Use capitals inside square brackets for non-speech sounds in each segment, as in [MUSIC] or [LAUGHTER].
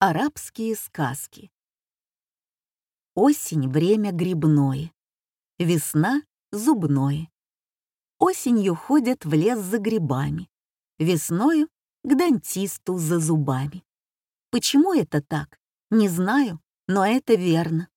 Арабские сказки. Осень — время грибное, весна — зубное. Осенью ходят в лес за грибами, весною — к дантисту за зубами. Почему это так? Не знаю, но это верно.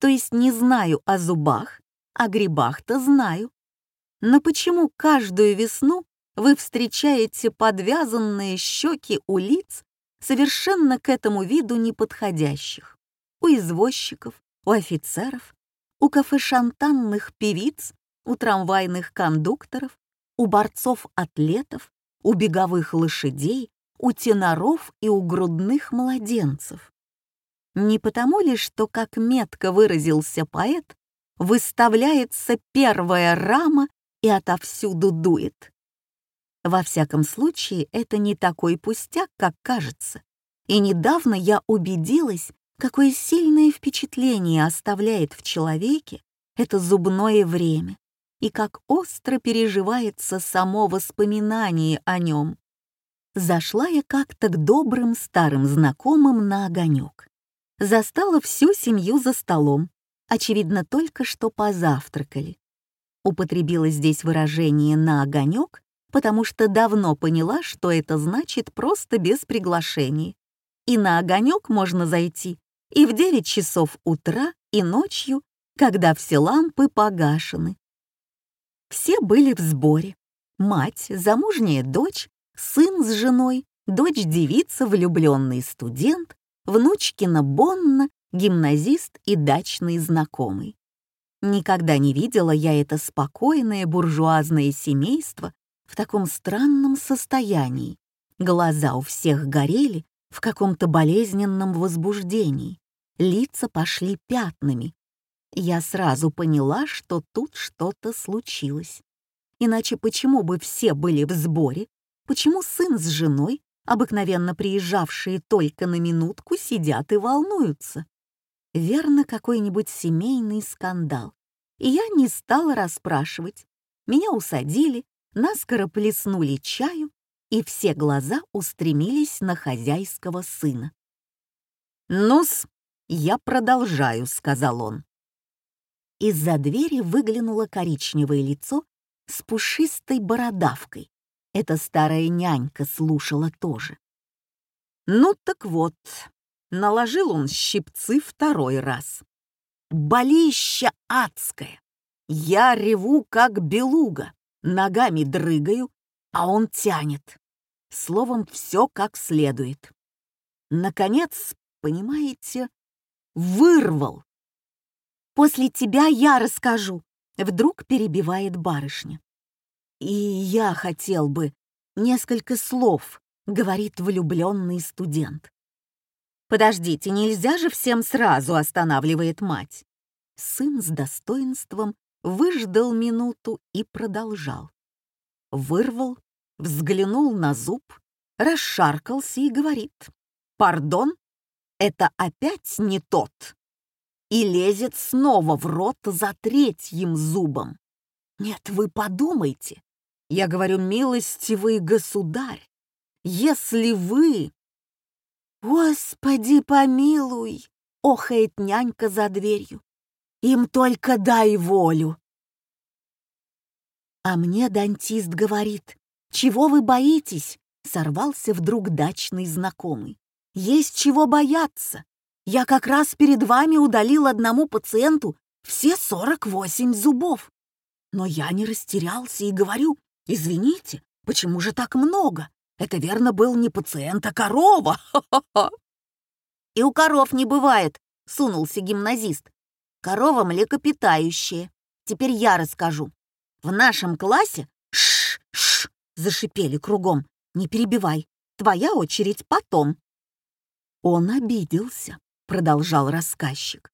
То есть не знаю о зубах, о грибах-то знаю. Но почему каждую весну вы встречаете подвязанные щеки у лиц совершенно к этому виду неподходящих. У извозчиков, у офицеров, у кафешантанных певиц, у трамвайных кондукторов, у борцов-атлетов, у беговых лошадей, у теноров и у грудных младенцев. Не потому ли, что, как метко выразился поэт, выставляется первая рама и отовсюду дует? Во всяком случае, это не такой пустяк, как кажется. И недавно я убедилась, какое сильное впечатление оставляет в человеке это зубное время и как остро переживается само воспоминание о нем. Зашла я как-то к добрым старым знакомым на огонек. Застала всю семью за столом, очевидно, только что позавтракали. Употребила здесь выражение «на огонек», потому что давно поняла, что это значит просто без приглашения. И на огонек можно зайти и в 9 часов утра, и ночью, когда все лампы погашены. Все были в сборе. Мать, замужняя дочь, сын с женой, дочь-девица, влюбленный студент, внучкина Бонна, гимназист и дачный знакомый. Никогда не видела я это спокойное буржуазное семейство в таком странном состоянии. Глаза у всех горели в каком-то болезненном возбуждении, лица пошли пятнами. Я сразу поняла, что тут что-то случилось. Иначе почему бы все были в сборе? Почему сын с женой, обыкновенно приезжавшие только на минутку, сидят и волнуются? Верно, какой-нибудь семейный скандал. И я не стала расспрашивать. Меня усадили, наскоро плеснули чаю, и все глаза устремились на хозяйского сына. «Ну-с, я продолжаю», — сказал он. Из-за двери выглянуло коричневое лицо с пушистой бородавкой. Эта старая нянька слушала тоже. Ну так вот, наложил он щипцы второй раз. Болища адская. Я реву, как белуга ногами дрыгаю, а он тянет. Словом, все как следует. Наконец, понимаете, вырвал. «После тебя я расскажу», — вдруг перебивает барышня. «И я хотел бы несколько слов», — говорит влюбленный студент. «Подождите, нельзя же всем сразу», — останавливает мать. Сын с достоинством выждал минуту и продолжал. Вырвал, взглянул на зуб, расшаркался и говорит. «Пардон, это опять не тот!» И лезет снова в рот за третьим зубом. «Нет, вы подумайте!» Я говорю, милостивый государь, если вы... «Господи, помилуй!» — охает нянька за дверью. Им только дай волю. А мне дантист говорит, чего вы боитесь? Сорвался вдруг дачный знакомый. Есть чего бояться. Я как раз перед вами удалил одному пациенту все 48 зубов. Но я не растерялся и говорю, извините, почему же так много? Это верно был не пациент, а корова. [LAUGHS] И у коров не бывает, сунулся гимназист. Корова млекопитающая. Теперь я расскажу. В нашем классе ш-ш зашипели кругом. Не перебивай. Твоя очередь потом. Он обиделся, продолжал рассказчик.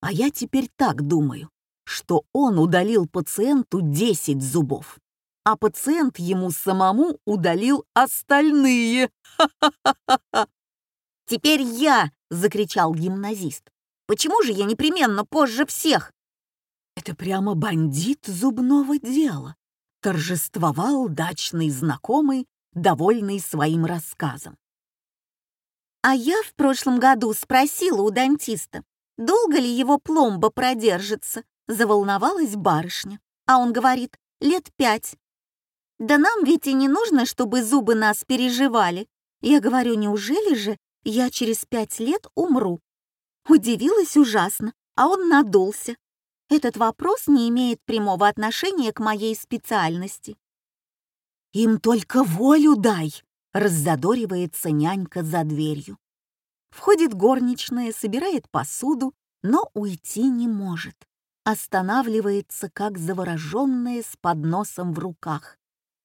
А я теперь так думаю, что он удалил пациенту 10 зубов, а пациент ему самому удалил остальные. [LAUGHS] «Теперь я!» — закричал гимназист. Почему же я непременно позже всех?» «Это прямо бандит зубного дела», — торжествовал дачный знакомый, довольный своим рассказом. А я в прошлом году спросила у дантиста, долго ли его пломба продержится, заволновалась барышня. А он говорит, лет пять. Да нам ведь и не нужно, чтобы зубы нас переживали. Я говорю, неужели же я через пять лет умру? Удивилась ужасно, а он надулся. Этот вопрос не имеет прямого отношения к моей специальности. «Им только волю дай!» — раззадоривается нянька за дверью. Входит горничная, собирает посуду, но уйти не может. Останавливается, как завороженная с подносом в руках.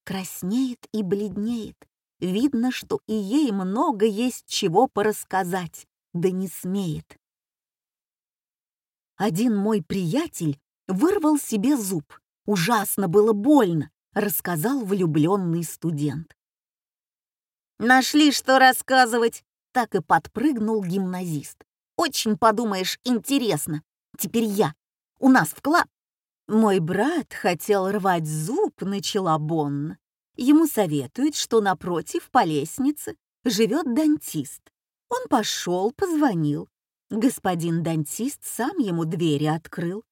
Краснеет и бледнеет. Видно, что и ей много есть чего порассказать, да не смеет. Один мой приятель вырвал себе зуб. Ужасно было больно, рассказал влюбленный студент. «Нашли, что рассказывать!» Так и подпрыгнул гимназист. «Очень, подумаешь, интересно. Теперь я. У нас в класс...» «Мой брат хотел рвать зуб», — начала Бонна. Ему советуют, что напротив, по лестнице, живет дантист. Он пошел, позвонил. Господин дантист сам ему двери открыл.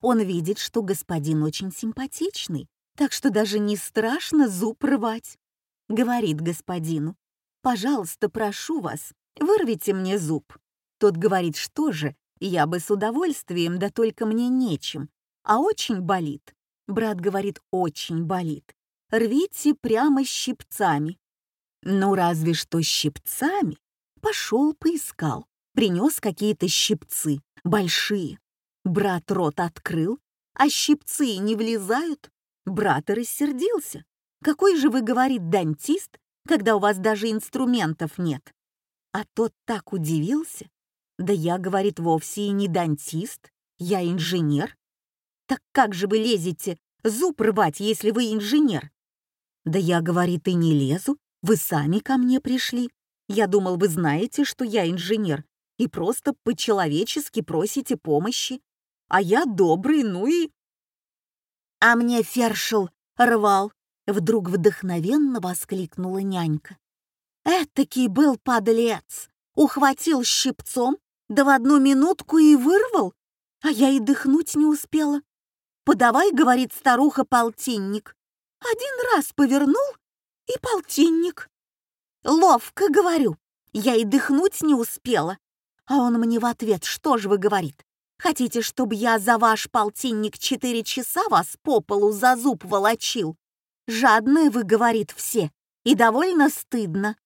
Он видит, что господин очень симпатичный, так что даже не страшно зуб рвать. Говорит господину, «Пожалуйста, прошу вас, вырвите мне зуб». Тот говорит, что же, я бы с удовольствием, да только мне нечем, а очень болит. Брат говорит, очень болит. Рвите прямо щипцами. Ну, разве что щипцами. Пошел, поискал, принес какие-то щипцы, большие. Брат рот открыл, а щипцы не влезают. Брат рассердился. «Какой же вы, — говорит, — дантист, когда у вас даже инструментов нет?» А тот так удивился. «Да я, — говорит, — вовсе и не дантист, я инженер». «Так как же вы лезете зуб рвать, если вы инженер?» «Да я, — говорит, — и не лезу, вы сами ко мне пришли. Я думал, вы знаете, что я инженер, и просто по-человечески просите помощи. А я добрый, ну и...» «А мне фершел рвал!» — вдруг вдохновенно воскликнула нянька. «Этакий был подлец! Ухватил щипцом, да в одну минутку и вырвал, а я и дыхнуть не успела. «Подавай», — говорит старуха, — «полтинник». Один раз повернул, и полтинник. «Ловко», — говорю, я и дыхнуть не успела. А он мне в ответ, что же вы, говорит, Хотите, чтобы я за ваш полтинник четыре часа вас по полу за зуб волочил? Жадные вы, говорит, все, и довольно стыдно.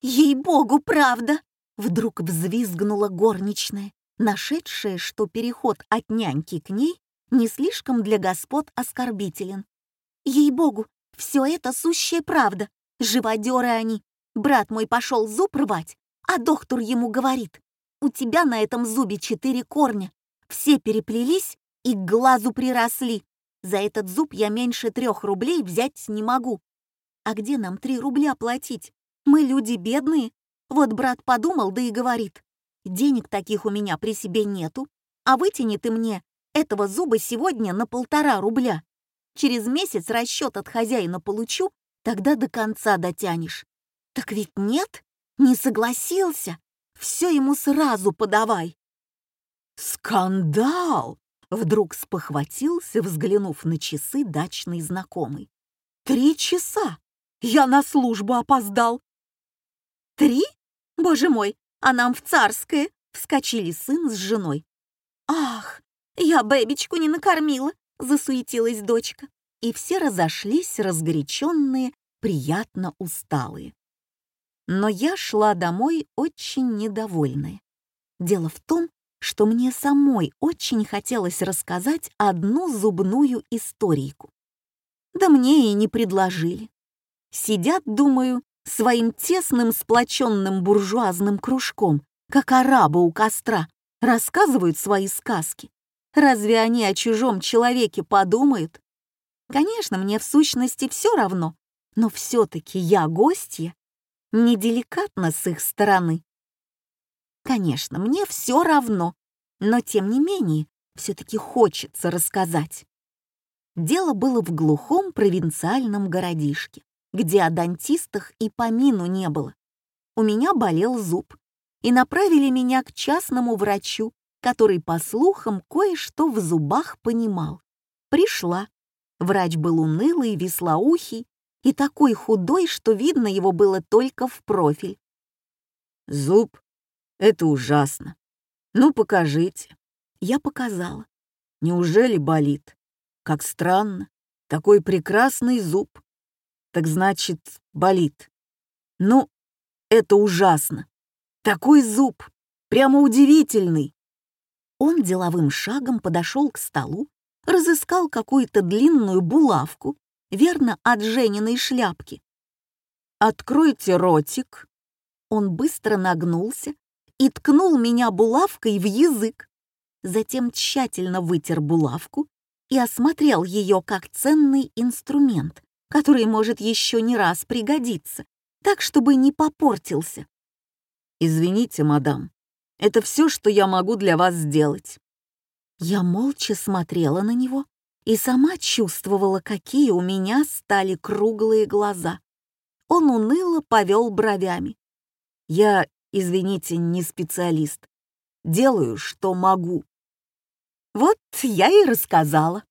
Ей-богу, правда! Вдруг взвизгнула горничная, нашедшая, что переход от няньки к ней не слишком для господ оскорбителен. Ей-богу, все это сущая правда. Живодеры они. Брат мой пошел зуб рвать, а доктор ему говорит, у тебя на этом зубе четыре корня. Все переплелись и к глазу приросли. За этот зуб я меньше трех рублей взять не могу. А где нам три рубля платить? Мы люди бедные. Вот брат подумал, да и говорит. Денег таких у меня при себе нету, а вытяни ты мне этого зуба сегодня на полтора рубля. Через месяц расчет от хозяина получу, тогда до конца дотянешь. Так ведь нет, не согласился. Все ему сразу подавай. Скандал! Вдруг спохватился, взглянув на часы дачный знакомый. Три часа! Я на службу опоздал. Три? Боже мой, а нам в царское! Вскочили сын с женой. Ах, я бэбичку не накормила, засуетилась дочка. И все разошлись разгоряченные, приятно усталые. Но я шла домой очень недовольная. Дело в том, что мне самой очень хотелось рассказать одну зубную историйку. Да мне и не предложили. Сидят, думаю, своим тесным сплоченным буржуазным кружком, как арабы у костра, рассказывают свои сказки. Разве они о чужом человеке подумают? Конечно, мне в сущности все равно, но все-таки я гостья, неделикатно с их стороны. Конечно, мне все равно, но тем не менее, все-таки хочется рассказать. Дело было в глухом провинциальном городишке, где о дантистах и помину не было. у меня болел зуб, и направили меня к частному врачу, который, по слухам, кое-что в зубах понимал. Пришла. Врач был унылый, веслоухий и такой худой, что видно его было только в профиль. «Зуб — это ужасно. Ну, покажите». Я показала. «Неужели болит? Как странно. Такой прекрасный зуб. Так значит, болит. Ну, это ужасно. Такой зуб. Прямо удивительный. Он деловым шагом подошел к столу, разыскал какую-то длинную булавку, верно, от Жениной шляпки. «Откройте ротик». Он быстро нагнулся и ткнул меня булавкой в язык. Затем тщательно вытер булавку и осмотрел ее как ценный инструмент, который может еще не раз пригодиться, так, чтобы не попортился. «Извините, мадам, это все, что я могу для вас сделать». Я молча смотрела на него и сама чувствовала, какие у меня стали круглые глаза. Он уныло повел бровями. «Я, извините, не специалист. Делаю, что могу». Вот я и рассказала.